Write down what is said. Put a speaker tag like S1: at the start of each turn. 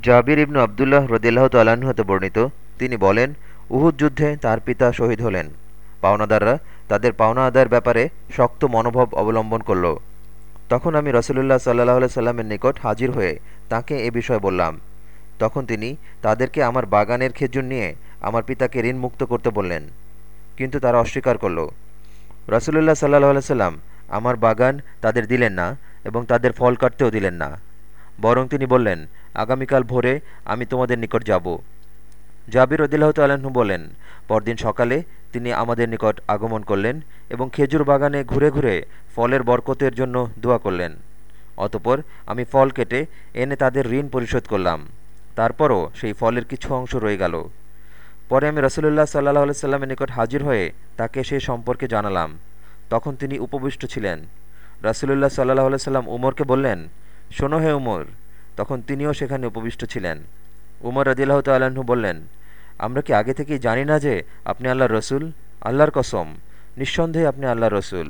S1: জাবির ইবনু আবদুল্লাহ রদিল্লাহ তাল্লাহ্ন হতে বর্ণিত, তিনি বলেন, উহুদ যুদ্ধে তার পিতা শহীদ হলেন। পাওনাদাররা তাদের পাওনা আদায়ের ব্যাপারে শক্ত মনোভাব অবলম্বন করল। তখন আমি রসুলুল্লাহ সাল্লাহ সাল্লামের নিকট হাজির হয়ে তাকে এ বিষয়ে বললাম। তখন তিনি, তাদেরকে আমার বাগানের খেজুর নিয়ে আমার পিতাকে ঋণ মুক্ত করতে বললেন। কিন্তু তারা অস্বীকার করল। রসুলুল্লাহ সাল্লাহ সাল্লাম আমার বাগান তাদের দিলেন না এবং তাদের ফল কাটতেও দিলেন না। বরং তিনি বললেন আগামীকাল ভোরে আমি তোমাদের নিকট যাব। জাবির রদিল্লাহ তাল্লাহ্ন বলেন, পরদিন সকালে তিনি আমাদের নিকট আগমন করলেন এবং খেজুর বাগানে ঘুরে ঘুরে ফলের বরকতের জন্য দোয়া করলেন। অতপর আমি ফল কেটে এনে তাদের ঋণ পরিশোধ করলাম। তারপরও সেই ফলের কিছু অংশ রয়ে গেল। পরে আমি রসুলুল্লাহ সাল্লাহ সাল্লামের নিকট হাজির হয়ে তাকে সে সম্পর্কে জানালাম। তখন তিনি উপবিষ্ট ছিলেন। রাসুলুল্লাহ সাল্লাহ সাল্লাম উমরকে বললেন, শোনো হে উমর তখন তিনিও সেখানে উপবিষ্ট ছিলেন। উমর রদিল্লাহ তাল্লাহ্ন বললেন, আমরা কি আগে থেকেই জানি না যে আপনি আল্লাহ রসুল? আল্লাহর কসম, নিঃসন্দেহে আপনি আল্লাহ রসুল।